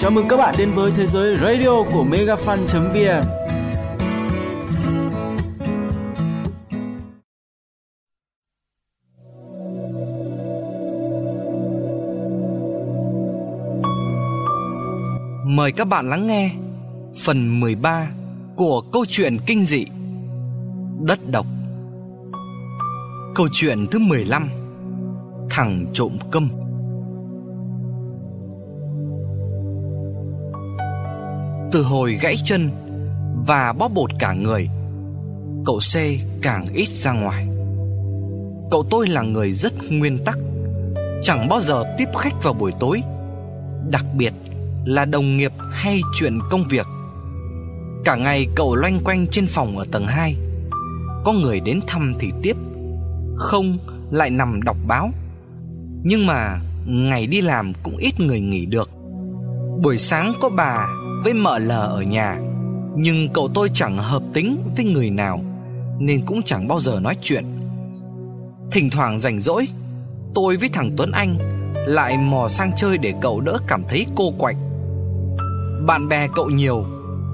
Chào mừng các bạn đến với thế giới radio của megafan.vn Mời các bạn lắng nghe phần 13 của câu chuyện kinh dị, Đất độc. Câu chuyện thứ 15 Thằng trộm câm. Từ hồi gãy chân và bóp bột cả người, Cậu C càng ít ra ngoài. Cậu tôi là người rất nguyên tắc, Chẳng bao giờ tiếp khách vào buổi tối, Đặc biệt là đồng nghiệp hay chuyện công việc. Cả ngày cậu loanh quanh trên phòng ở tầng 2 Có người đến thăm thì tiếp, Không lại nằm đọc báo. Nhưng mà ngày đi làm cũng ít người nghỉ được. Buổi sáng có bà với mợ lờ ở nhà. Nhưng cậu tôi chẳng hợp tính với người nào, Nên cũng chẳng bao giờ nói chuyện. Thỉnh thoảng rảnh rỗi, Tôi với thằng Tuấn Anh Lại mò sang chơi để cậu đỡ cảm thấy cô quạnh. Bạn bè cậu nhiều,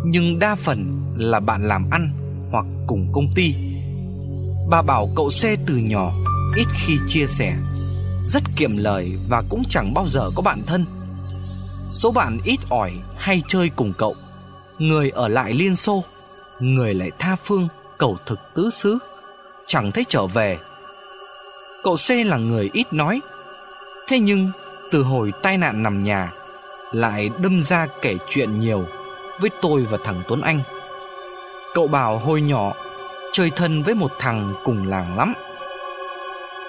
Nhưng đa phần là bạn làm ăn Hoặc cùng công ty. Bà bảo cậu xe từ nhỏ Ít khi chia sẻ, Rất kiệm lời Và cũng chẳng bao giờ có bạn thân. Số bạn ít ỏi hay chơi cùng cậu. Người ở lại Liên Xô, Người lại tha phương cầu thực tứ xứ. Chẳng thấy trở về. Cậu C là người ít nói. Thế nhưng, từ hồi tai nạn nằm nhà, Lại đâm ra kể chuyện nhiều Với tôi và thằng Tuấn Anh. Cậu bảo hồi nhỏ, Chơi thân với một thằng cùng làng lắm.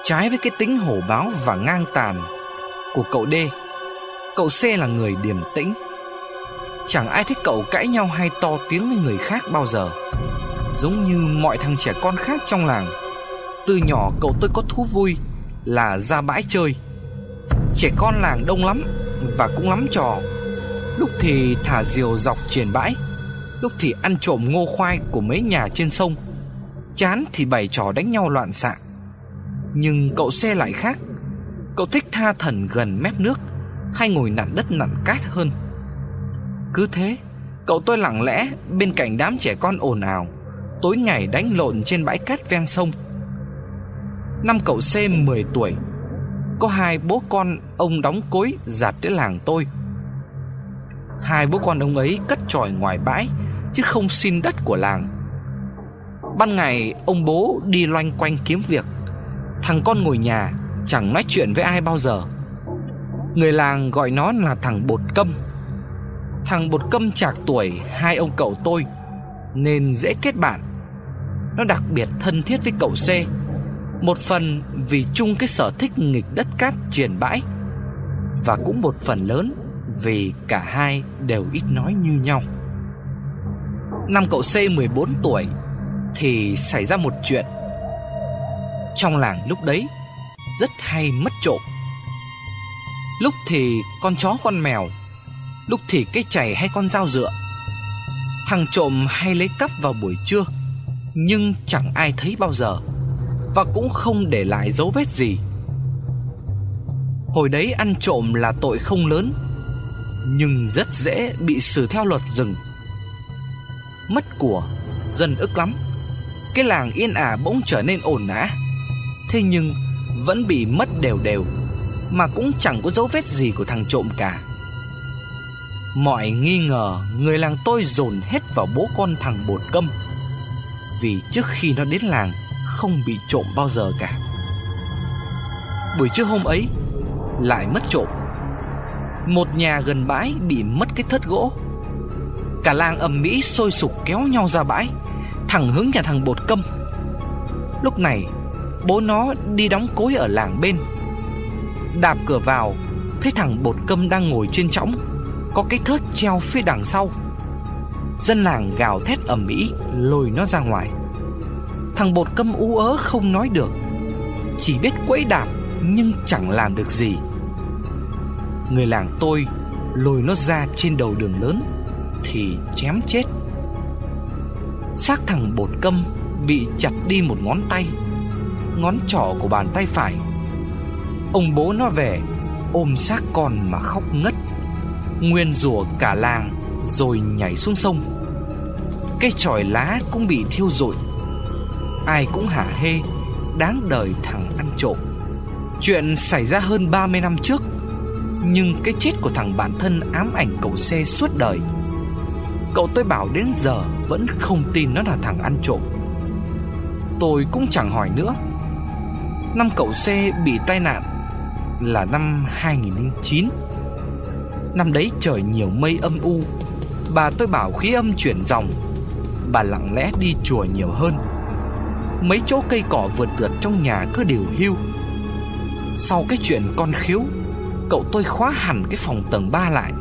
Trái với cái tính hổ báo và ngang tàn Của cậu D Cậu C là người điềm tĩnh. Chẳng ai thích cậu cãi nhau hay to tiếng với người khác bao giờ. Giống như mọi thằng trẻ con khác trong làng. Từ nhỏ cậu tôi có thú vui là ra bãi chơi. Trẻ con làng đông lắm và cũng lắm trò. Lúc thì thả diều dọc triển bãi. Lúc thì ăn trộm ngô khoai của mấy nhà trên sông. Chán thì bày trò đánh nhau loạn xạ. Nhưng cậu xe lại khác. Cậu thích tha thần gần mép nước. Hay ngồi nặn đất nặn cát hơn. Cứ thế, Cậu tôi lặng lẽ bên cạnh đám trẻ con ồn ào, Tối ngày đánh lộn trên bãi cát ven sông. Năm cậu C 10 tuổi, Có hai bố con ông đóng cối giặt tới làng tôi. Hai bố con ông ấy cất tròi ngoài bãi, Chứ không xin đất của làng. Ban ngày, ông bố đi loanh quanh kiếm việc. Thằng con ngồi nhà Chẳng nói chuyện với ai bao giờ. Người làng gọi nó là thằng bột câm. Thằng bột câm chạc tuổi hai ông cậu tôi, Nên dễ kết bạn. Nó đặc biệt thân thiết với cậu C, Một phần vì chung cái sở thích nghịch đất cát triển bãi, Và cũng một phần lớn vì cả hai đều ít nói như nhau. Năm cậu C 14 tuổi Thì xảy ra một chuyện. Trong làng lúc đấy Rất hay mất trộm. Lúc thì con chó con mèo lúc thì cái chày hay con dao dựa. Thằng trộm hay lấy cắp vào buổi trưa, nhưng chẳng ai thấy bao giờ và cũng không để lại dấu vết gì. Hồi đấy ăn trộm là tội không lớn, nhưng rất dễ bị xử theo luật rừng. Mất của, dân ức lắm. Cái làng yên ả bỗng trở nên ổn nã, Thế nhưng vẫn bị mất đều đều, mà cũng chẳng có dấu vết gì của thằng trộm cả. Mọi nghi ngờ, người làng tôi dồn hết vào bố con thằng bột câm. Vì trước khi nó đến làng, không bị trộm bao giờ cả. Buổi trưa hôm ấy, lại mất trộm. Một nhà gần bãi bị mất cái thất gỗ. Cả làng ầm mỹ sôi sục kéo nhau ra bãi, Thẳng hướng nhà thằng bột câm. Lúc này, bố nó đi đóng cối ở làng bên. Đạp cửa vào, Thấy thằng bột câm đang ngồi trên trõng, có cái thớt treo phía đằng sau. Dân làng gào thét ầm ĩ, Lôi nó ra ngoài. Thằng bột câm ú ớ không nói được, Chỉ biết quẫy đạp Nhưng chẳng làm được gì. Người làng tôi Lôi nó ra trên đầu đường lớn Thì chém chết. Xác thằng bột câm Bị chặt đi một ngón tay, Ngón trỏ của bàn tay phải. Ông bố nó về, Ôm xác con mà khóc ngất. Nguyên rủa cả làng Rồi nhảy xuống sông. Cây tròi lá cũng bị thiêu rụi. Ai cũng hả hê, Đáng đời thằng ăn trộm. Chuyện xảy ra hơn 30 năm trước, Nhưng cái chết của thằng bạn thân ám ảnh cậu xe suốt đời. Cậu tôi bảo đến giờ vẫn không tin nó là thằng ăn trộm. Tôi cũng chẳng hỏi nữa. Năm cậu xe bị tai nạn là năm 2009 Năm đấy trời nhiều mây âm u, Bà tôi bảo khí âm chuyển dòng, Bà lặng lẽ đi chùa nhiều hơn. Mấy chỗ cây cỏ vượt tượt trong nhà cứ đều hưu. Sau cái chuyện con khiếu, Cậu tôi khóa hẳn cái phòng tầng 3 lại.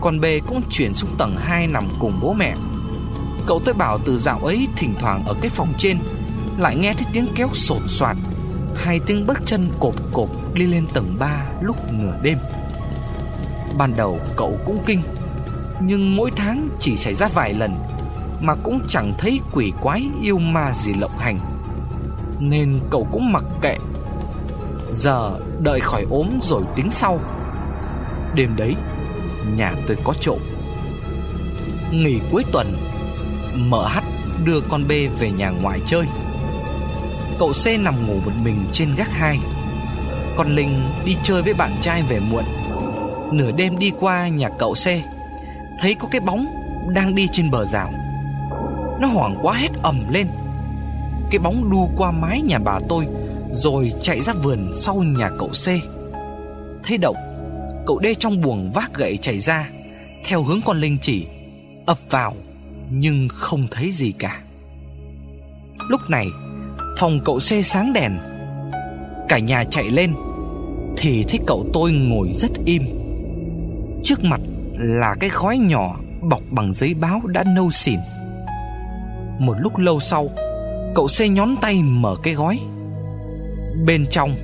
Còn bề cũng chuyển xuống tầng 2 nằm cùng bố mẹ. Cậu tôi bảo từ dạo ấy thỉnh thoảng ở cái phòng trên, Lại nghe thấy tiếng kéo sột soạt hay tiếng bước chân cộp cộp đi lên tầng 3 lúc nửa đêm. Ban đầu cậu cũng kinh, Nhưng mỗi tháng chỉ xảy ra vài lần Mà cũng chẳng thấy quỷ quái yêu ma gì lộng hành. Nên cậu cũng mặc kệ. Giờ đợi khỏi ốm rồi tính sau. Đêm đấy, Nhà tôi có trộm. Nghỉ cuối tuần, Mở hắt đưa con bê về nhà ngoại chơi. Cậu C nằm ngủ một mình trên gác hai. Còn Linh đi chơi với bạn trai về muộn. Nửa đêm đi qua nhà cậu C Thấy có cái bóng đang đi trên bờ rào. Nó hoảng quá hét ầm lên. Cái bóng đu qua mái nhà bà tôi, Rồi chạy ra vườn sau nhà cậu C Thấy động Cậu đê trong buồng vác gậy chạy ra, Theo hướng con Linh chỉ, ập vào, Nhưng không thấy gì cả. Lúc này, Phòng cậu c sáng đèn Cả nhà chạy lên, Thì thấy cậu tôi ngồi rất im. Trước mặt là cái khói nhỏ Bọc bằng giấy báo đã nâu xỉn. Một lúc lâu sau, Cậu xe nhón tay mở cái gói. Bên trong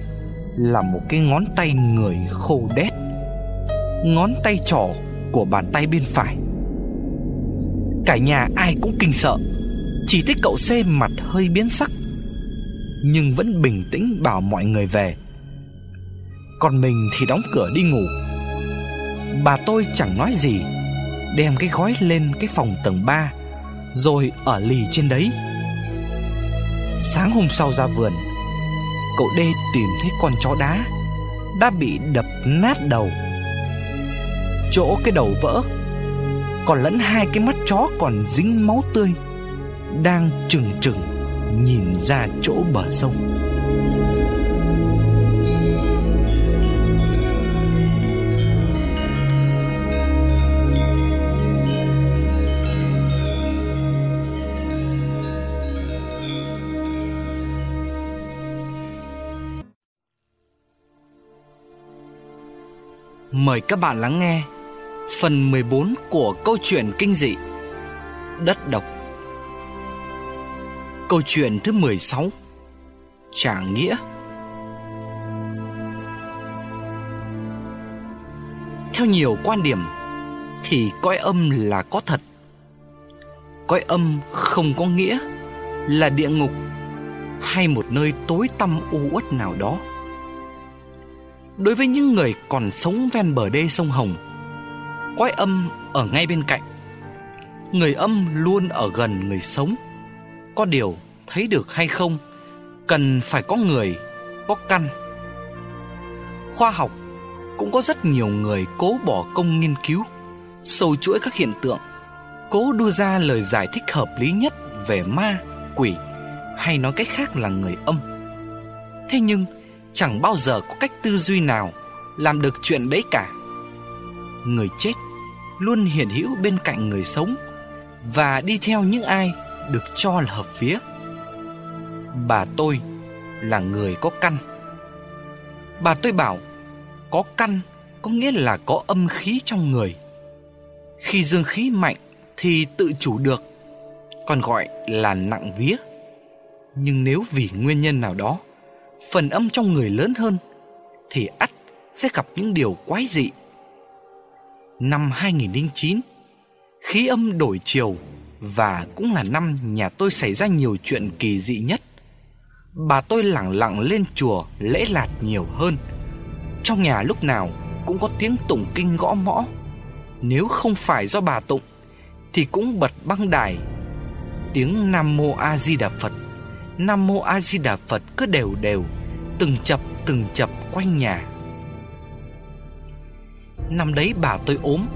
Là một cái ngón tay người khô đét, Ngón tay trỏ Của bàn tay bên phải. Cả nhà ai cũng kinh sợ, Chỉ thấy cậu xe mặt hơi biến sắc nhưng vẫn bình tĩnh bảo mọi người về. Còn mình thì đóng cửa đi ngủ. Bà tôi chẳng nói gì, đem cái gói lên cái phòng tầng 3 rồi ở lì trên đấy. Sáng hôm sau ra vườn, cậu đê tìm thấy con chó đá đã bị đập nát đầu. Chỗ cái đầu vỡ, còn lẫn hai cái mắt chó còn dính máu tươi đang trừng trừng nhìn ra chỗ bờ sông. Mời các bạn lắng nghe phần 14 của câu chuyện kinh dị Đất độc. Câu chuyện thứ 16 Trả nghĩa. Theo nhiều quan điểm, Thì cõi âm là có thật. Cõi âm không có nghĩa Là địa ngục Hay một nơi tối tăm u uất nào đó. Đối với những người còn sống ven bờ đê sông Hồng, Cõi âm ở ngay bên cạnh. Người âm luôn ở gần người sống có điều thấy được hay không, cần phải có người, có căn. Khoa học cũng có rất nhiều người cố bỏ công nghiên cứu, sâu chuỗi các hiện tượng, cố đưa ra lời giải thích hợp lý nhất về ma, quỷ, hay nói cách khác là người âm. Thế nhưng, chẳng bao giờ có cách tư duy nào làm được chuyện đấy cả. Người chết luôn hiện hữu bên cạnh người sống và đi theo những ai được cho là hợp vía. Bà tôi là người có căn. Bà tôi bảo có căn có nghĩa là có âm khí trong người. Khi dương khí mạnh thì tự chủ được, còn gọi là nặng vía. Nhưng nếu vì nguyên nhân nào đó, phần âm trong người lớn hơn thì ắt sẽ gặp những điều quái dị. Năm 2009, khí âm đổi chiều và cũng là năm nhà tôi xảy ra nhiều chuyện kỳ dị nhất. Bà tôi lặng lặng lên chùa lễ lạt nhiều hơn. Trong nhà lúc nào cũng có tiếng tụng kinh gõ mõ, Nếu không phải do bà tụng Thì cũng bật băng đài Tiếng Nam Mô A Di Đà Phật Nam Mô A Di Đà Phật cứ đều đều Từng chập từng chập quanh nhà Năm đấy bà tôi ốm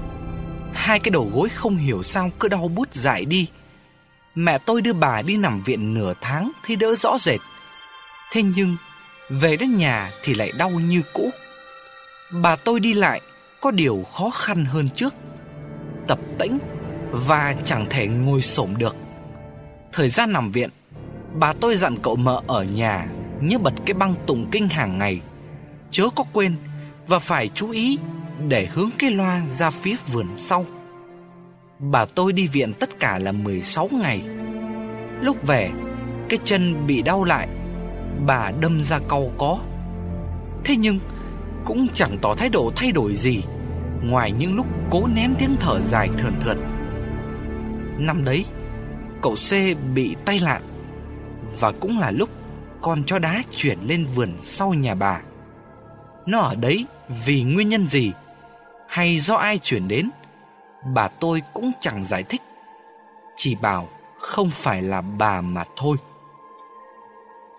Hai cái đầu gối không hiểu sao cứ đau bút dại đi. Mẹ tôi đưa bà đi nằm viện nửa tháng thì đỡ rõ rệt. Thế nhưng, về đến nhà thì lại đau như cũ. Bà tôi đi lại có điều khó khăn hơn trước. Tập tĩnh và chẳng thể ngồi xổm được. Thời gian nằm viện, Bà tôi dặn cậu mợ ở nhà Nhớ bật cái băng tụng kinh hàng ngày. Chớ có quên Và phải chú ý để hướng cái loa ra phía vườn sau. Bà tôi đi viện tất cả là 16 ngày. Lúc về, Cái chân bị đau lại, Bà đâm ra cau có. Thế nhưng, Cũng chẳng tỏ thái độ thay đổi gì, Ngoài những lúc cố nén tiếng thở dài thườn thượt. Năm đấy, Cậu C bị tay lạn Và cũng là lúc Con chó đá chuyển lên vườn sau nhà bà. Nó ở đấy vì nguyên nhân gì? Hay do ai chuyển đến, Bà tôi cũng chẳng giải thích, Chỉ bảo không phải là bà mà thôi.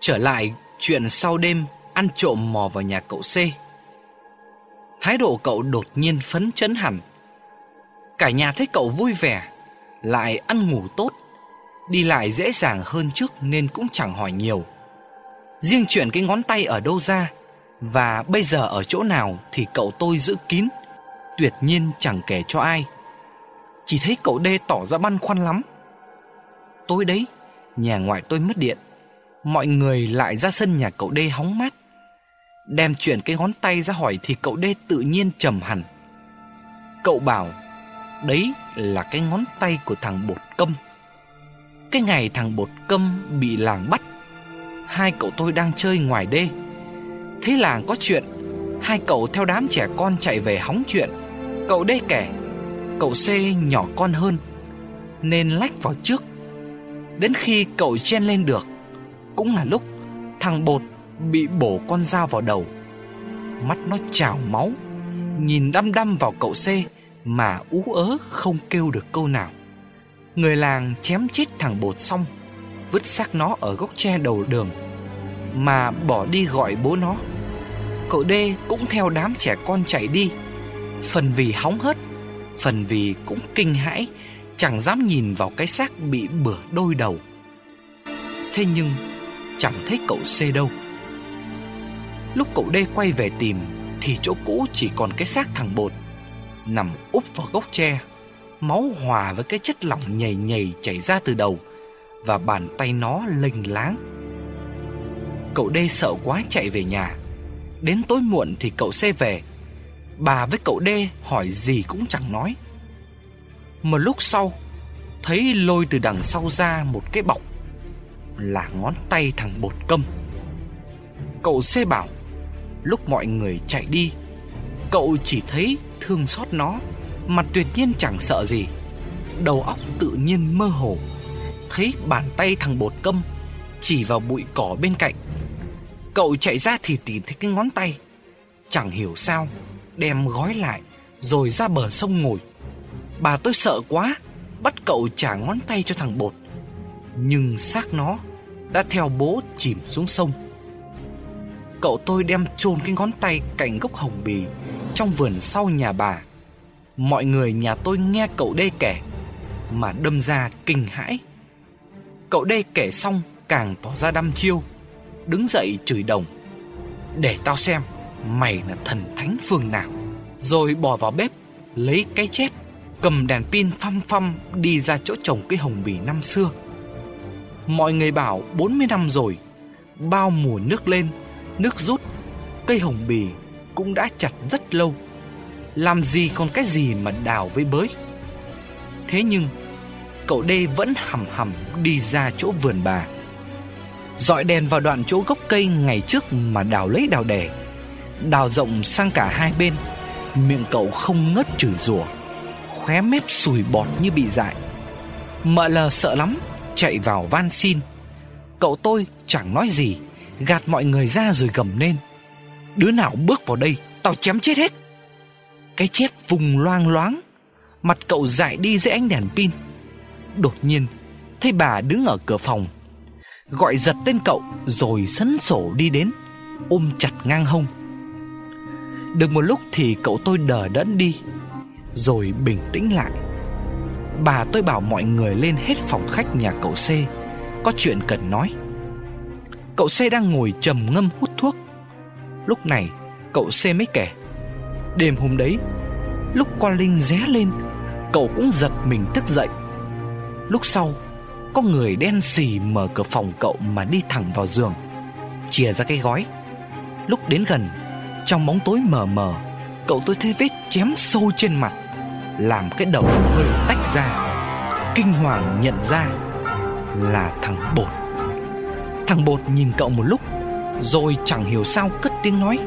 Trở lại chuyện sau đêm, Ăn trộm mò vào nhà cậu C. Thái độ cậu đột nhiên phấn chấn hẳn. Cả nhà thấy cậu vui vẻ, Lại ăn ngủ tốt, Đi lại dễ dàng hơn trước nên cũng chẳng hỏi nhiều. Riêng chuyện cái ngón tay ở đâu ra Và bây giờ ở chỗ nào thì cậu tôi giữ kín. Tuyệt nhiên chẳng kể cho ai. Chỉ thấy cậu đê tỏ ra băn khoăn lắm. Tối đấy, Nhà ngoại tôi mất điện. Mọi người lại ra sân nhà cậu đê hóng mát. Đem chuyển cái ngón tay ra hỏi Thì cậu đê tự nhiên trầm hẳn. Cậu bảo, Đấy là cái ngón tay của thằng bột câm. Cái ngày thằng bột câm bị làng bắt, Hai cậu tôi đang chơi ngoài đê. Thế làng có chuyện, Hai cậu theo đám trẻ con chạy về hóng chuyện. Cậu đê kể Cậu C nhỏ con hơn, Nên lách vào trước. Đến khi cậu chen lên được, Cũng là lúc Thằng bột bị bổ con dao vào đầu. Mắt nó trào máu, Nhìn đăm đăm vào cậu C Mà ú ớ không kêu được câu nào. Người làng chém chết thằng bột xong, Vứt xác nó ở gốc tre đầu đường Mà bỏ đi gọi bố nó. Cậu D cũng theo đám trẻ con chạy đi. Phần vì hóng hớt, Phần vì cũng kinh hãi, Chẳng dám nhìn vào cái xác bị bửa đôi đầu. Thế nhưng, Chẳng thấy cậu C đâu. Lúc cậu D quay về tìm, Thì chỗ cũ chỉ còn cái xác thằng bột, Nằm úp vào gốc tre, Máu hòa với cái chất lỏng nhầy nhầy chảy ra từ đầu, Và bàn tay nó lênh láng. Cậu D sợ quá chạy về nhà. Đến tối muộn thì cậu C về Bà với cậu D hỏi gì cũng chẳng nói. Một lúc sau, Thấy lôi từ đằng sau ra một cái bọc, Là ngón tay thằng bột câm. Cậu C bảo, Lúc mọi người chạy đi, Cậu chỉ thấy thương xót nó, Mà tuyệt nhiên chẳng sợ gì. Đầu óc tự nhiên mơ hồ, Thấy bàn tay thằng bột câm Chỉ vào bụi cỏ bên cạnh. Cậu chạy ra thì tìm thấy cái ngón tay, Chẳng hiểu sao Đem gói lại, Rồi ra bờ sông ngồi. Bà tôi sợ quá, Bắt cậu trả ngón tay cho thằng bột. Nhưng xác nó Đã theo bố chìm xuống sông. Cậu tôi đem chôn cái ngón tay cạnh gốc hồng bì Trong vườn sau nhà bà. Mọi người nhà tôi nghe cậu đê kể, Mà đâm ra kinh hãi. Cậu đê kể xong, càng tỏ ra đăm chiêu, Đứng dậy chửi đồng. Để tao xem Mày là thần thánh phương nào? Rồi bỏ vào bếp, Lấy cái chép Cầm đèn pin phăm phăm Đi ra chỗ trồng cây hồng bì năm xưa. Mọi người bảo 40 năm rồi, Bao mùa nước lên, Nước rút, Cây hồng bì cũng đã chặt rất lâu. Làm gì còn cái gì mà đào với bới? Thế nhưng, Cậu đê vẫn hầm hầm đi ra chỗ vườn bà. Dọi đèn vào đoạn chỗ gốc cây ngày trước mà đào lấy đào đẻ Đào rộng sang cả hai bên. Miệng cậu không ngớt chửi rủa, Khóe mép sùi bọt như bị dại. Mợ lờ sợ lắm, Chạy vào van xin. Cậu tôi chẳng nói gì, Gạt mọi người ra rồi gầm lên. Đứa nào bước vào đây, Tao chém chết hết. Cái chép vùng loang loáng, Mặt cậu dại đi dưới ánh đèn pin. Đột nhiên, Thấy bà đứng ở cửa phòng, Gọi giật tên cậu Rồi sấn sổ đi đến, Ôm chặt ngang hông. Được một lúc thì cậu tôi đờ đẫn đi, Rồi bình tĩnh lại. Bà tôi bảo mọi người lên hết phòng khách nhà cậu C. Có chuyện cần nói. Cậu C đang ngồi trầm ngâm hút thuốc. Lúc này, cậu C mới kể. Đêm hôm đấy, Lúc con Linh ré lên, Cậu cũng giật mình thức dậy. Lúc sau, Có người đen xì mở cửa phòng cậu mà đi thẳng vào giường, Chìa ra cái gói. Lúc đến gần trong bóng tối mờ mờ, Cậu tôi thấy vết chém sâu trên mặt, Làm cái đầu hơi tách ra, Kinh hoàng nhận ra Là thằng Bột. Thằng Bột nhìn cậu một lúc, Rồi chẳng hiểu sao cất tiếng nói,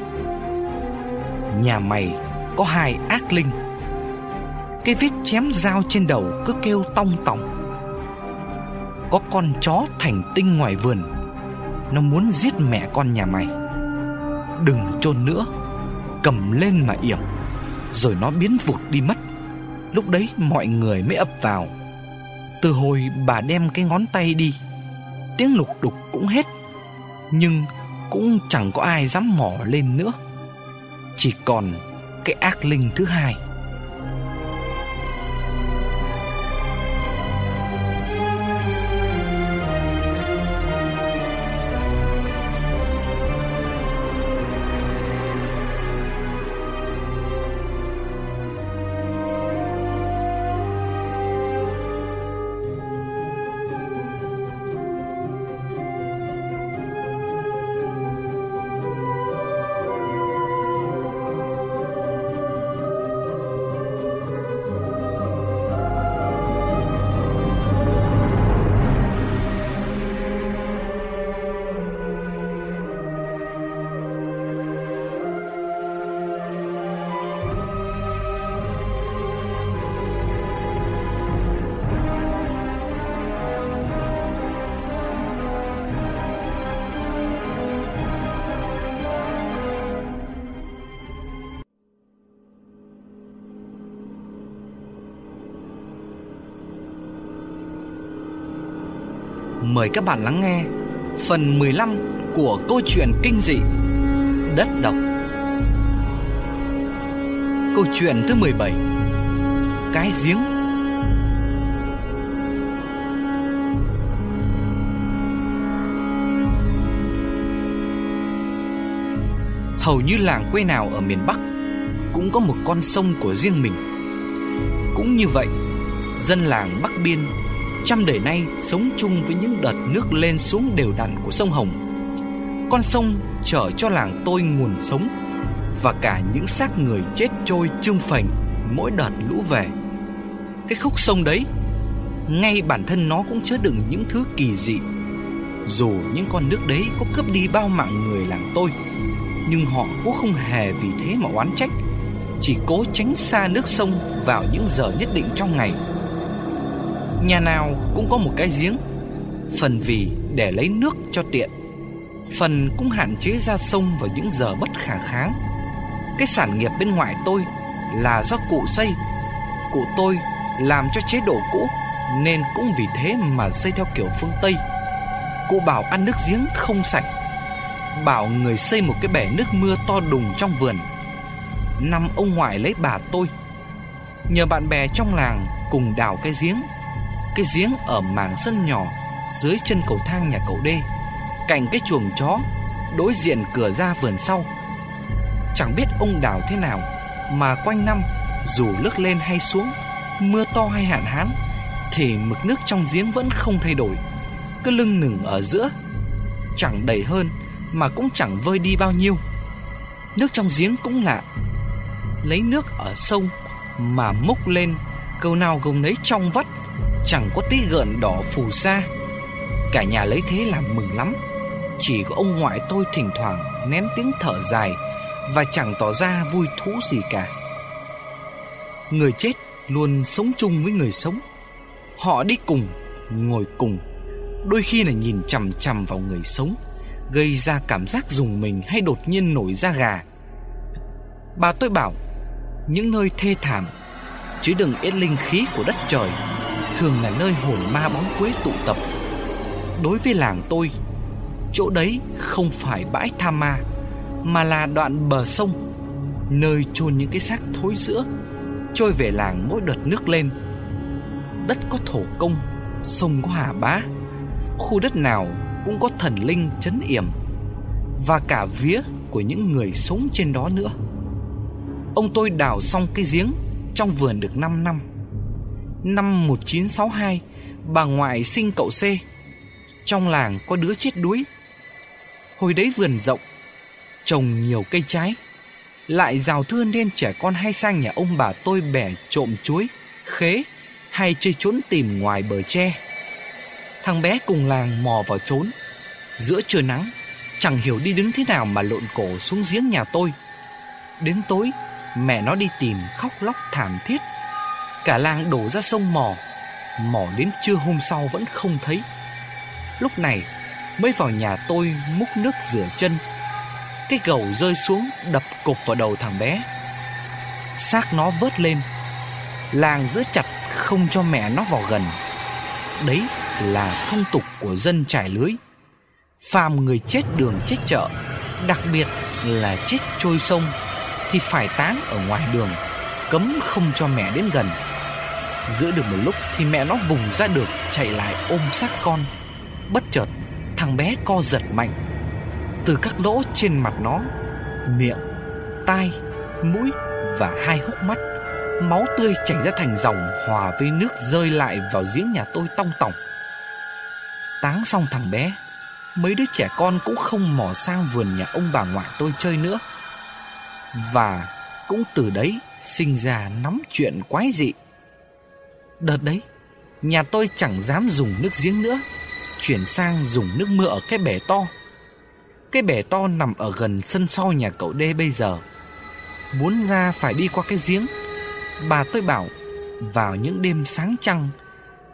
Nhà mày có hai ác linh, Cái vết chém dao trên đầu cứ kêu tong tòng. Có con chó thành tinh ngoài vườn, Nó muốn giết mẹ con nhà mày. Đừng chôn nữa. Cầm lên mà yểm, Rồi nó biến vụt đi mất. Lúc đấy mọi người mới ập vào. Từ hồi bà đem cái ngón tay đi, Tiếng lục đục cũng hết. Nhưng cũng chẳng có ai dám mò lên nữa. Chỉ còn cái ác linh thứ hai. Mời các bạn lắng nghe phần 15 của câu chuyện kinh dị Đất độc. Câu chuyện thứ 17 Cái giếng. Hầu như làng quê nào ở miền Bắc Cũng có một con sông của riêng mình. Cũng như vậy, Dân làng Bắc Biên trăm đời nay sống chung với những đợt nước lên xuống đều đặn của sông Hồng. Con sông chở cho làng tôi nguồn sống và cả những xác người chết trôi trương phành mỗi đợt lũ về. Cái khúc sông đấy, ngay bản thân nó cũng chứa đựng những thứ kỳ dị. Dù những con nước đấy có cướp đi bao mạng người làng tôi, nhưng họ cũng không hề vì thế mà oán trách, chỉ cố tránh xa nước sông vào những giờ nhất định trong ngày Nhà nào cũng có một cái giếng. Phần vì để lấy nước cho tiện, Phần cũng hạn chế ra sông vào những giờ bất khả kháng. Cái sản nghiệp bên ngoài tôi là do cụ xây. Cụ tôi làm cho chế độ cũ, Nên cũng vì thế mà xây theo kiểu phương Tây. Cụ bảo ăn nước giếng không sạch, Bảo người xây một cái bể nước mưa to đùng trong vườn. Năm ông ngoại lấy bà tôi, Nhờ bạn bè trong làng cùng đào cái giếng cái giếng ở mảng sân nhỏ Dưới chân cầu thang nhà cậu đê Cạnh cái chuồng chó Đối diện cửa ra vườn sau. Chẳng biết ông đào thế nào Mà quanh năm Dù nước lên hay xuống, Mưa to hay hạn hán, Thì mực nước trong giếng vẫn không thay đổi, Cứ lưng nửng ở giữa. Chẳng đầy hơn Mà cũng chẳng vơi đi bao nhiêu. Nước trong giếng cũng lạ, Lấy nước ở sông Mà múc lên, Câu nào gồng lấy trong vắt. Chẳng có tí gợn đỏ phù sa. Cả nhà lấy thế làm mừng lắm. Chỉ có ông ngoại tôi thỉnh thoảng Nén tiếng thở dài Và chẳng tỏ ra vui thú gì cả. Người chết luôn sống chung với người sống. Họ đi cùng Ngồi cùng. Đôi khi là nhìn chằm chằm vào người sống Gây ra cảm giác dùng mình Hay đột nhiên nổi da gà. Bà tôi bảo Những nơi thê thảm chứ đừng ít linh khí của đất trời, thường là nơi hồn ma bóng quế tụ tập. Đối với làng tôi, chỗ đấy không phải bãi tha ma, mà là đoạn bờ sông, nơi chôn những cái xác thối rữa, trôi về làng mỗi đợt nước lên. Đất có thổ công, sông có hà bá, khu đất nào cũng có thần linh chấn yểm và cả vía của những người sống trên đó nữa. Ông tôi đào xong cái giếng trong vườn được 5 năm. Năm 1962, bà ngoại sinh cậu C. Trong làng có đứa chết đuối. Hồi đấy vườn rộng, trồng nhiều cây trái, lại rào thưa nên trẻ con hay sang nhà ông bà tôi bẻ trộm chuối, khế hay chơi trốn tìm ngoài bờ tre. Thằng bé cùng làng mò vào trốn. Giữa trưa nắng, chẳng hiểu đi đứng thế nào mà lộn cổ xuống giếng nhà tôi. Đến tối, mẹ nó đi tìm khóc lóc thảm thiết. Cả làng đổ ra sông mò, mò đến trưa hôm sau vẫn không thấy. Lúc này mới vào nhà tôi múc nước rửa chân. Cái gầu rơi xuống đập cục vào đầu thằng bé. Xác nó vớt lên. Làng giữ chặt không cho mẹ nó vào gần. Đấy là thông tục của dân trải lưới. Phàm người chết đường chết chợ, đặc biệt là chết trôi sông thì phải táng ở ngoài đường, cấm không cho mẹ đến gần. Giữa được một lúc thì mẹ nó vùng ra được chạy lại ôm xác con. Bất chợt, thằng bé co giật mạnh. Từ các lỗ trên mặt nó, miệng, tai, mũi và hai hốc mắt, máu tươi chảy ra thành dòng hòa với nước rơi lại vào giếng nhà tôi tong tỏng. Táng xong thằng bé, mấy đứa trẻ con cũng không mò sang vườn nhà ông bà ngoại tôi chơi nữa. Và cũng từ đấy sinh ra nắm chuyện quái dị. Đợt đấy, nhà tôi chẳng dám dùng nước giếng nữa, chuyển sang dùng nước mưa ở cái bể to. Cái bể to nằm ở gần sân sau nhà cậu đê bây giờ. Muốn ra phải đi qua cái giếng. Bà tôi bảo, vào những đêm sáng trăng,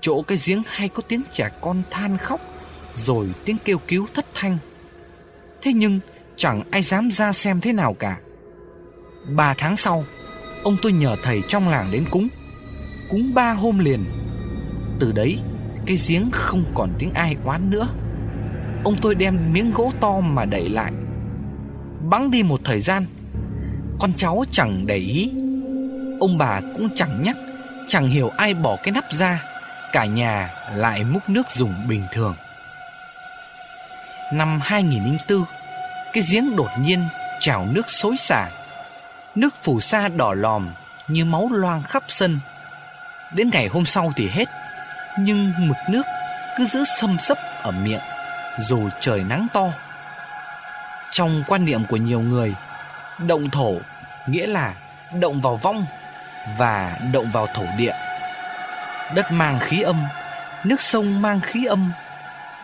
chỗ cái giếng hay có tiếng trẻ con than khóc, rồi tiếng kêu cứu thất thanh. Thế nhưng chẳng ai dám ra xem thế nào cả. Ba tháng sau Ông tôi nhờ thầy trong làng đến cúng Cúng ba hôm liền. Từ đấy, Cái giếng không còn tiếng ai oán nữa. Ông tôi đem miếng gỗ to mà đẩy lại. Bắn đi một thời gian, Con cháu chẳng để ý. Ông bà cũng chẳng nhắc, Chẳng hiểu ai bỏ cái nắp ra. Cả nhà lại múc nước dùng bình thường. Năm 2004 Cái giếng đột nhiên trào nước xối xả. Nước phù sa đỏ lòm Như máu loang khắp sân. Đến ngày hôm sau thì hết. Nhưng mực nước cứ giữ xâm sấp ở miệng, Dù trời nắng to. Trong quan niệm của nhiều người, Động thổ nghĩa là động vào vong Và động vào thổ địa. Đất mang khí âm, Nước sông mang khí âm,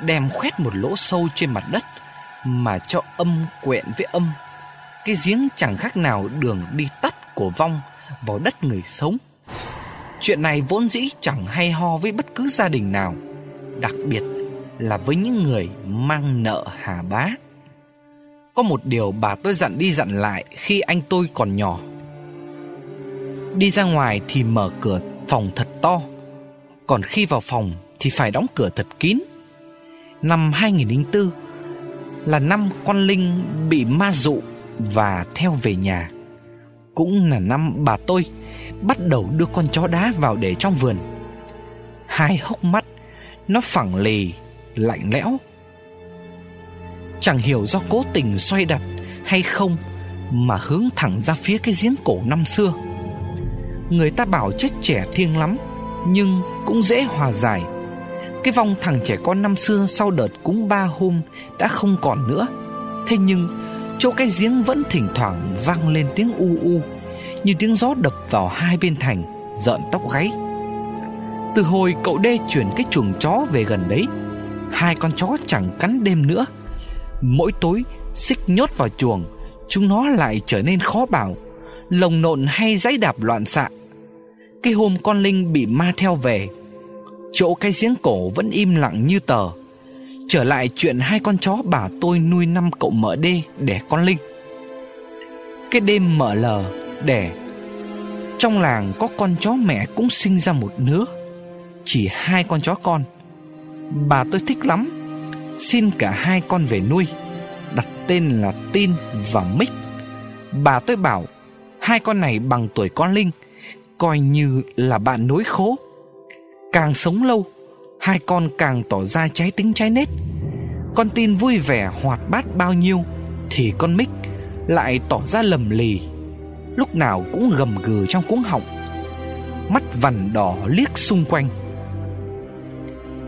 Đem khoét một lỗ sâu trên mặt đất Mà cho âm quẹn với âm. Cái giếng chẳng khác nào đường đi tắt của vong vào đất người sống. Chuyện này vốn dĩ chẳng hay ho với bất cứ gia đình nào, đặc biệt là với những người mang nợ hà bá. Có một điều bà tôi dặn đi dặn lại khi anh tôi còn nhỏ. Đi ra ngoài thì mở cửa phòng thật to, còn khi vào phòng thì phải đóng cửa thật kín. Năm 2004 là năm con Linh bị ma dụ và theo về nhà. Cũng là năm bà tôi bắt đầu đưa con chó đá vào để trong vườn. Hai hốc mắt nó phẳng lì, lạnh lẽo. Chẳng hiểu do cố tình xoay đặt hay không mà hướng thẳng ra phía cái giếng cổ năm xưa. Người ta bảo chết trẻ thiêng lắm, nhưng cũng dễ hòa giải. Cái vong thằng trẻ con năm xưa sau đợt cúng ba hôm đã không còn nữa. Thế nhưng chỗ cái giếng vẫn thỉnh thoảng vang lên tiếng u u như tiếng gió đập vào hai bên thành, rợn tóc gáy. Từ hồi cậu đê chuyển cái chuồng chó về gần đấy, hai con chó chẳng cắn đêm nữa. Mỗi tối, xích nhốt vào chuồng, chúng nó lại trở nên khó bảo, lồng nộn hay giấy đạp loạn xạ. Cái hôm con linh bị ma theo về, chỗ cái giếng cổ vẫn im lặng như tờ. Trở lại chuyện hai con chó bà tôi nuôi năm cậu mở đê để con Linh. Cái đêm mở lờ đẻ. Trong làng có con chó mẹ cũng sinh ra một đứa Chỉ hai con chó con. Bà tôi thích lắm. Xin cả hai con về nuôi. Đặt tên là Tin và Mick. Bà tôi bảo, Hai con này bằng tuổi con Linh, Coi như là bạn nối khố. Càng sống lâu, Hai con càng tỏ ra trái tính trái nết. Con tin vui vẻ hoạt bát bao nhiêu Thì con Mick lại tỏ ra lầm lì. Lúc nào cũng gầm gừ trong cuống họng, Mắt vằn đỏ liếc xung quanh.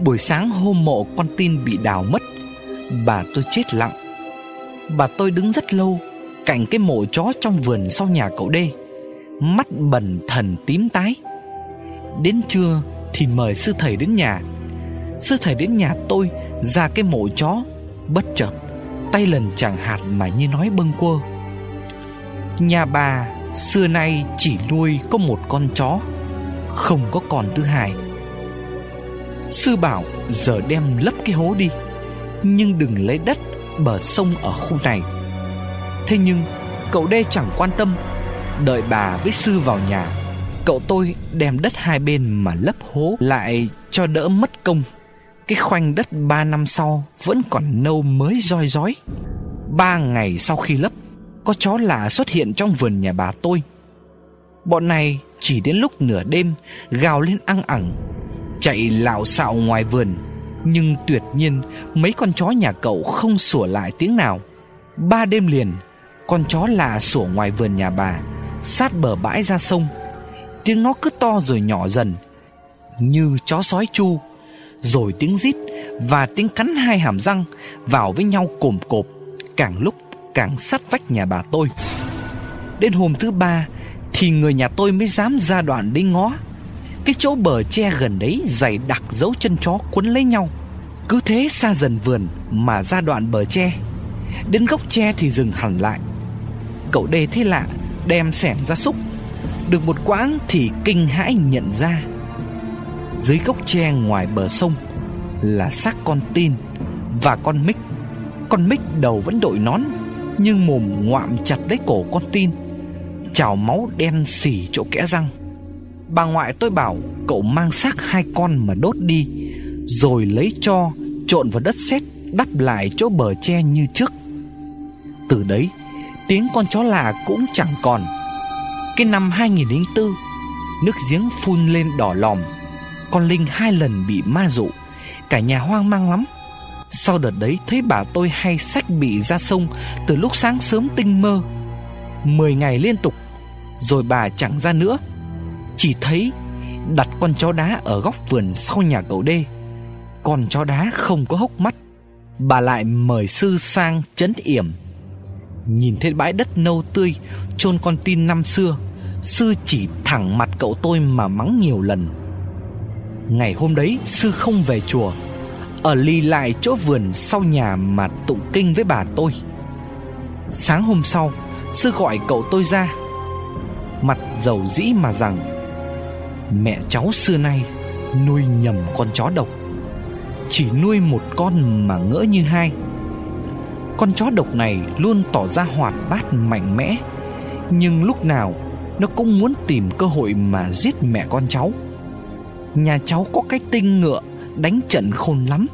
Buổi sáng hôm mộ con tin bị đào mất, Bà tôi chết lặng. Bà tôi đứng rất lâu, Cạnh cái mộ chó trong vườn sau nhà cậu đê, Mắt bần thần tím tái. Đến trưa thì mời sư thầy đến nhà. Sư thầy đến nhà tôi, Ra cái mộ chó, Bất chợt, Tay lần chẳng hạt mà như nói bâng quơ. Nhà bà, Xưa nay chỉ nuôi có một con chó, Không có còn thứ hai. Sư bảo, giờ đem lấp cái hố đi, Nhưng đừng lấy đất bờ sông ở khu này. Thế nhưng, cậu đê chẳng quan tâm. Đợi bà với sư vào nhà, Cậu tôi đem đất hai bên mà lấp hố lại cho đỡ mất công. Cái khoanh đất ba năm sau vẫn còn nâu mới roi rói. Ba ngày sau khi lấp có chó lạ xuất hiện trong vườn nhà bà tôi. Bọn này chỉ đến lúc nửa đêm, Gào lên ăn ẳng, Chạy lạo xạo ngoài vườn. Nhưng tuyệt nhiên, Mấy con chó nhà cậu không sủa lại tiếng nào. Ba đêm liền, Con chó lạ sủa ngoài vườn nhà bà, Sát bờ bãi ra sông. Tiếng nó cứ to rồi nhỏ dần, Như chó sói chu. Rồi tiếng rít Và tiếng cắn hai hàm răng Vào với nhau cồm cộp, Càng lúc càng sát vách nhà bà tôi. Đến hôm thứ ba Thì người nhà tôi mới dám ra đoạn đi ngó. Cái chỗ bờ tre gần đấy Dày đặc dấu chân chó quấn lấy nhau. Cứ thế xa dần vườn Mà ra đoạn bờ tre. Đến gốc tre thì dừng hẳn lại. Cậu đê thế lạ, Đem sẻng ra xúc. Được một quãng thì kinh hãi nhận ra. Dưới gốc tre ngoài bờ sông Là xác con tin Và con mít. Con mít đầu vẫn đội nón. Nhưng mồm ngoạm chặt lấy cổ con tin. Chảo máu đen xỉ chỗ kẽ răng. Bà ngoại tôi bảo, Cậu mang xác hai con mà đốt đi, Rồi lấy cho, Trộn vào đất sét, Đắp lại chỗ bờ tre như trước. Từ đấy, Tiếng con chó lạ cũng chẳng còn. Cái năm 2004 Nước giếng phun lên đỏ lòm. Con Linh hai lần bị ma dụ, Cả nhà hoang mang lắm. Sau đợt đấy, thấy bà tôi hay sách bị ra sông Từ lúc sáng sớm tinh mơ. Mười ngày liên tục, Rồi bà chẳng ra nữa. Chỉ thấy đặt con chó đá ở góc vườn sau nhà cậu đê Con chó đá không có hốc mắt. Bà lại mời sư sang chấn yểm. Nhìn thấy bãi đất nâu tươi, chôn con tin năm xưa, Sư chỉ thẳng mặt cậu tôi mà mắng nhiều lần. Ngày hôm đấy, sư không về chùa. Ở ly lại chỗ vườn sau nhà mà tụng kinh với bà tôi. Sáng hôm sau, Sư gọi cậu tôi ra. Mặt dầu dĩ mà rằng, Mẹ cháu xưa nay Nuôi nhầm con chó độc. Chỉ nuôi một con mà ngỡ như hai. Con chó độc này luôn tỏ ra hoạt bát mạnh mẽ, nhưng lúc nào Nó cũng muốn tìm cơ hội mà giết mẹ con cháu. Nhà cháu có cái tinh ngựa Đánh trận khôn lắm.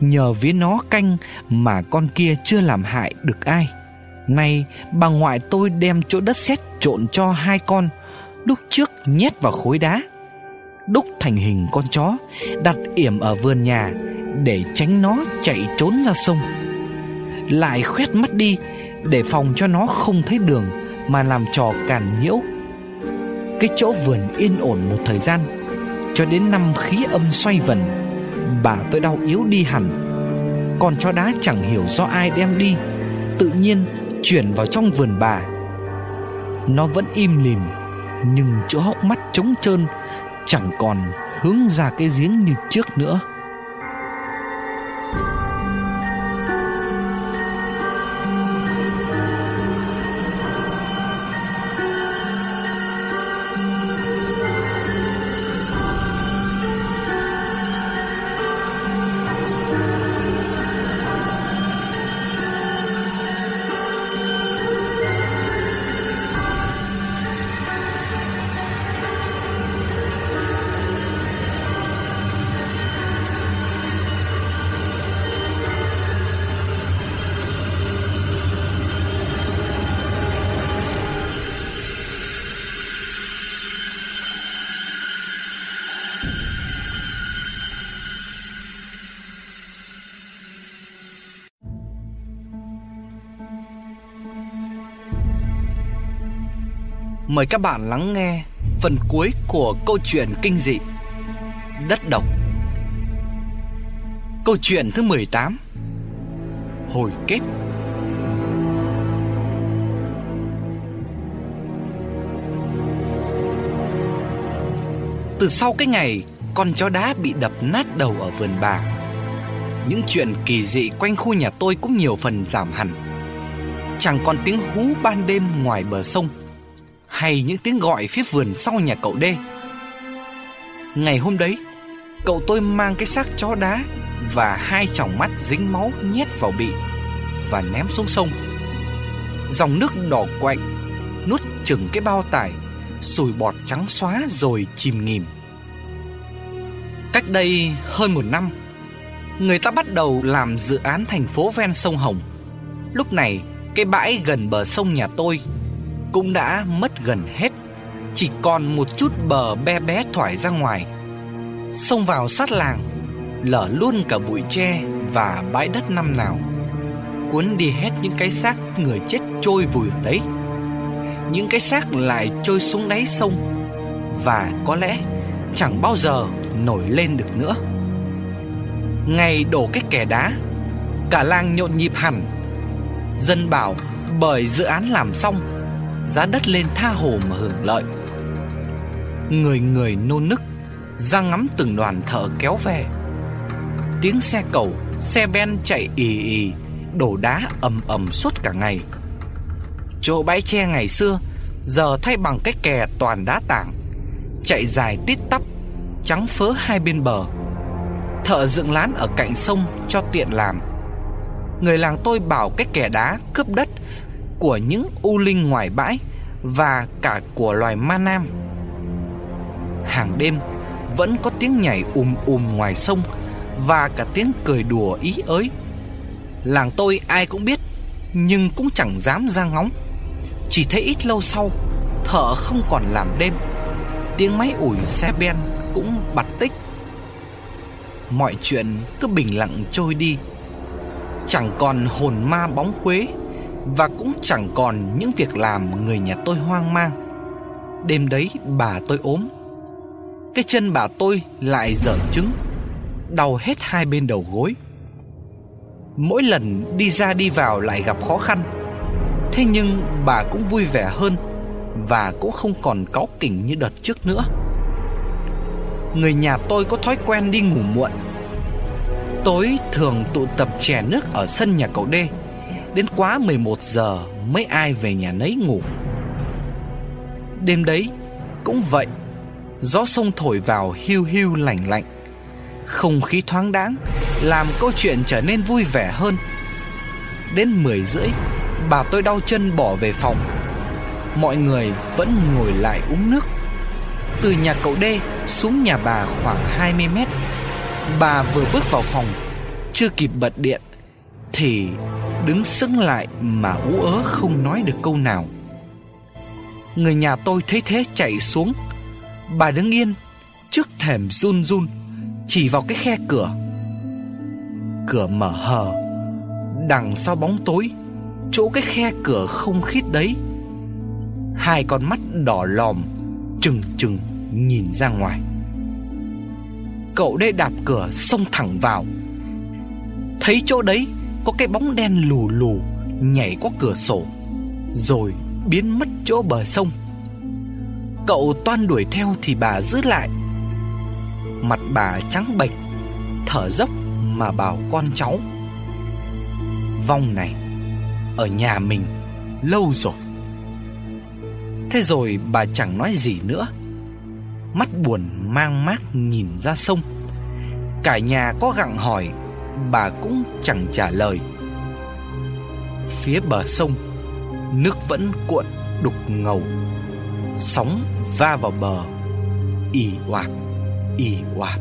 Nhờ với nó canh Mà con kia chưa làm hại được ai. Nay, bà ngoại tôi đem chỗ đất sét trộn cho hai con, Đúc trước nhét vào khối đá. Đúc thành hình con chó, Đặt yểm ở vườn nhà Để tránh nó chạy trốn ra sông. Lại khoét mắt đi Để phòng cho nó không thấy đường mà làm trò càn nhiễu. Cái chỗ vườn yên ổn một thời gian cho đến năm khí âm xoay vần, bà tôi đau yếu đi hẳn. Còn cho đá chẳng hiểu do ai đem đi, tự nhiên chuyển vào trong vườn bà. Nó vẫn im lìm, nhưng chỗ hốc mắt trống trơn, chẳng còn hướng ra cái giếng như trước nữa. Mời các bạn lắng nghe phần cuối của câu chuyện kinh dị Đất độc. Câu chuyện thứ 18 Hồi kết. Từ sau cái ngày con chó đá bị đập nát đầu ở vườn bà, Những chuyện kỳ dị quanh khu nhà tôi cũng nhiều phần giảm hẳn. Chẳng còn tiếng hú ban đêm ngoài bờ sông. Hay những tiếng gọi phía vườn sau nhà cậu đê Ngày hôm đấy, Cậu tôi mang cái xác chó đá Và hai tròng mắt dính máu nhét vào bị Và ném xuống sông. Dòng nước đỏ quạnh Nuốt chừng cái bao tải Sùi bọt trắng xóa rồi chìm nghỉm. Cách đây hơn một năm, Người ta bắt đầu làm dự án thành phố ven sông Hồng. Lúc này, cái bãi gần bờ sông nhà tôi cũng đã mất gần hết. Chỉ còn một chút bờ be bé thoải ra ngoài. Sông vào sát làng, Lở luôn cả bụi tre và bãi đất năm nào. Cuốn đi hết những cái xác người chết trôi vùi ở đấy. Những cái xác lại trôi xuống đáy sông. Và có lẽ chẳng bao giờ nổi lên được nữa. Ngày đổ cái kẻ đá, Cả làng nhộn nhịp hẳn. Dân bảo, bởi dự án làm xong Giá đất lên tha hồ mà hưởng lợi. Người người nôn nức ra ngắm từng đoàn thợ kéo về Tiếng xe cầu, xe ben chạy ì ì Đổ đá ầm ầm suốt cả ngày. Chỗ bãi tre ngày xưa Giờ thay bằng cái kè toàn đá tảng Chạy dài tít tắp Trắng phớ hai bên bờ. Thợ dựng lán ở cạnh sông cho tiện làm. Người làng tôi bảo cái kẻ đá cướp đất của những u linh ngoài bãi Và cả của loài ma nam. Hàng đêm, Vẫn có tiếng nhảy ùm ùm ngoài sông Và cả tiếng cười đùa ý ới. Làng tôi ai cũng biết, Nhưng cũng chẳng dám ra ngóng. Chỉ thấy ít lâu sau Thợ không còn làm đêm, Tiếng máy ủi xe ben cũng bật tích. Mọi chuyện cứ bình lặng trôi đi, Chẳng còn hồn ma bóng quế. Và cũng chẳng còn những việc làm người nhà tôi hoang mang. Đêm đấy bà tôi ốm. Cái chân bà tôi lại dở trứng, Đau hết hai bên đầu gối. Mỗi lần đi ra đi vào lại gặp khó khăn. Thế nhưng bà cũng vui vẻ hơn Và cũng không còn cáu kỉnh như đợt trước nữa. Người nhà tôi có thói quen đi ngủ muộn. Tối thường tụ tập chè nước ở sân nhà cậu đê Đến quá 11 giờ mới ai về nhà nấy ngủ. Đêm đấy, cũng vậy, Gió sông thổi vào hiu hiu lạnh lạnh. Không khí thoáng đãng, Làm câu chuyện trở nên vui vẻ hơn. Đến 10 rưỡi, Bà tôi đau chân bỏ về phòng. Mọi người vẫn ngồi lại uống nước. Từ nhà cậu đê xuống nhà bà khoảng 20 mét, Bà vừa bước vào phòng, Chưa kịp bật điện Thì đứng sững lại mà ú ớ không nói được câu nào. Người nhà tôi thấy thế chạy xuống. Bà đứng yên, Trước thềm run run, Chỉ vào cái khe cửa. Cửa mở hờ, Đằng sau bóng tối, Chỗ cái khe cửa không khít đấy. Hai con mắt đỏ lòm, Trừng trừng nhìn ra ngoài. Cậu đây đạp cửa xông thẳng vào. Thấy chỗ đấy có cái bóng đen lù lù, Nhảy qua cửa sổ, Rồi biến mất chỗ bờ sông. Cậu toan đuổi theo thì bà giữ lại. Mặt bà trắng bệch, Thở dốc mà bảo con cháu, Vong này, Ở nhà mình Lâu rồi. Thế rồi bà chẳng nói gì nữa. Mắt buồn mang mát nhìn ra sông. Cả nhà có gặng hỏi Bà cũng chẳng trả lời. Phía bờ sông, Nước vẫn cuộn đục ngầu, Sóng va vào bờ, ì oạp ì oạp